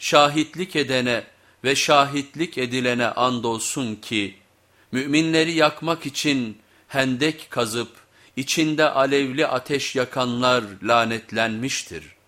şahitlik edene ve şahitlik edilene andolsun ki, müminleri yakmak için hendek kazıp içinde alevli ateş yakanlar lanetlenmiştir.''